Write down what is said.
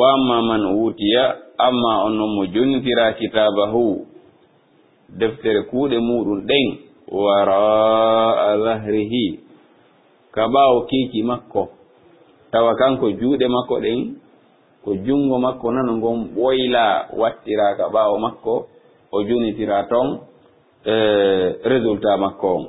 wa amma man wutiya amma on noon mo jontira kitabahu deftere kuuɗe muɗum ɗen wara'a zahrihi ka ɓaawo kiiki makko. Tawa kanko juuɗe makko ɗen ko junngo makko nano ngon ɓoyla wattira ka ɓaawo makko o jonitira ton e, résultat makko on.